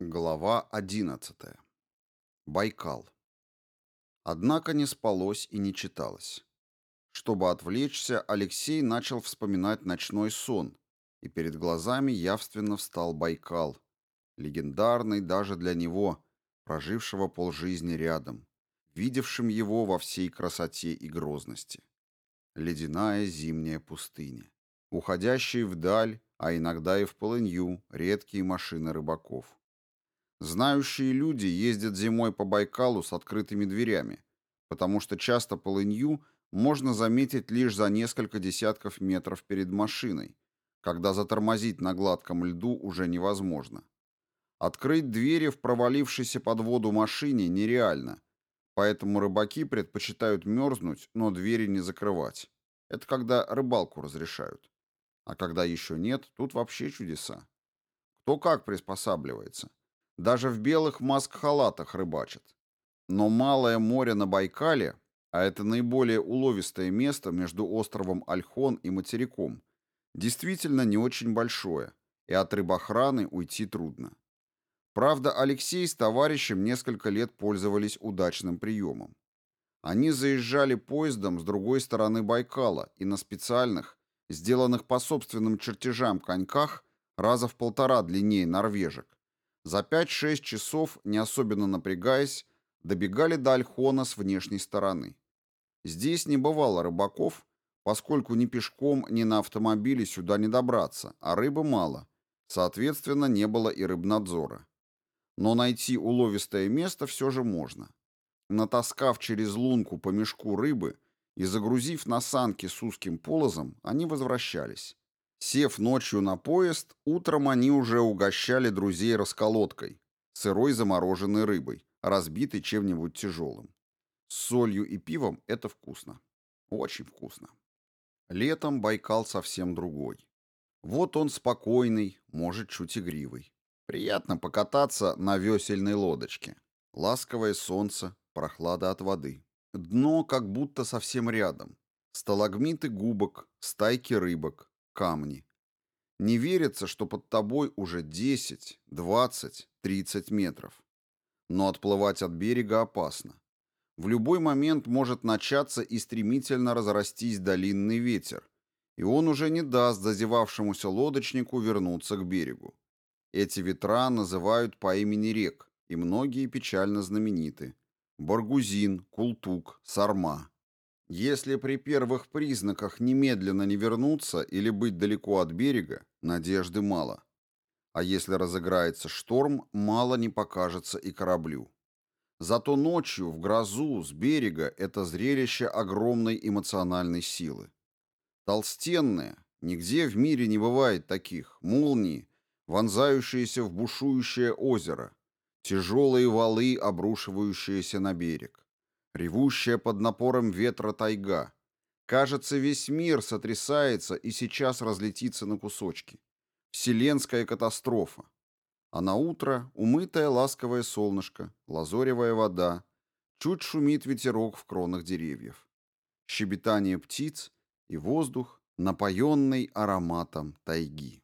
Глава 11. Байкал. Однако не спалось и не читалось. Чтобы отвлечься, Алексей начал вспоминать ночной сон, и перед глазами явственно встал Байкал, легендарный даже для него, прожившего полжизни рядом, видевшим его во всей красоте и грозности. Ледяная зимняя пустыня, уходящие вдаль, а иногда и в полынью, редкие машины рыбаков Знающие люди ездят зимой по Байкалу с открытыми дверями, потому что часто полынью можно заметить лишь за несколько десятков метров перед машиной, когда затормозить на гладком льду уже невозможно. Открыть двери в провалившейся под воду машине нереально, поэтому рыбаки предпочитают мерзнуть, но двери не закрывать. Это когда рыбалку разрешают. А когда еще нет, тут вообще чудеса. Кто как приспосабливается. Даже в белых маск-халатах рыбачат. Но Малое море на Байкале, а это наиболее уловистое место между островом Альхон и материком, действительно не очень большое, и от рыбохраны уйти трудно. Правда, Алексей с товарищем несколько лет пользовались удачным приемом. Они заезжали поездом с другой стороны Байкала и на специальных, сделанных по собственным чертежам коньках, раза в полтора длиннее норвежек, за 5-6 часов, не особенно напрягаясь, добегали до Альхона с внешней стороны. Здесь не бывало рыбаков, поскольку ни пешком, ни на автомобиле сюда не добраться, а рыбы мало, соответственно, не было и рыбнадзора. Но найти уловистое место все же можно. Натаскав через лунку по мешку рыбы и загрузив на санки с узким полозом, они возвращались. Сев ночью на поезд, утром они уже угощали друзей расколоткой, сырой замороженной рыбой, разбитой чем-нибудь тяжелым. С солью и пивом это вкусно. Очень вкусно. Летом Байкал совсем другой. Вот он спокойный, может, чуть игривый. Приятно покататься на весельной лодочке. Ласковое солнце, прохлада от воды. Дно как будто совсем рядом. Сталагмиты губок, стайки рыбок, камни. Не верится, что под тобой уже 10, 20, 30 метров. Но отплывать от берега опасно. В любой момент может начаться и стремительно разрастись долинный ветер, и он уже не даст зазевавшемуся лодочнику вернуться к берегу. Эти ветра называют по имени рек, и многие печально знамениты. Баргузин, Култук, Сарма. Если при первых признаках немедленно не вернуться или быть далеко от берега, надежды мало. А если разыграется шторм, мало не покажется и кораблю. Зато ночью, в грозу, с берега это зрелище огромной эмоциональной силы. Толстенные, нигде в мире не бывает таких, молнии, вонзающиеся в бушующее озеро, тяжелые валы, обрушивающиеся на берег ревущая под напором ветра тайга. Кажется, весь мир сотрясается и сейчас разлетится на кусочки. Вселенская катастрофа. А на утро умытое ласковое солнышко, лазоревая вода, чуть шумит ветерок в кронах деревьев. Щебетание птиц и воздух, напоенный ароматом тайги.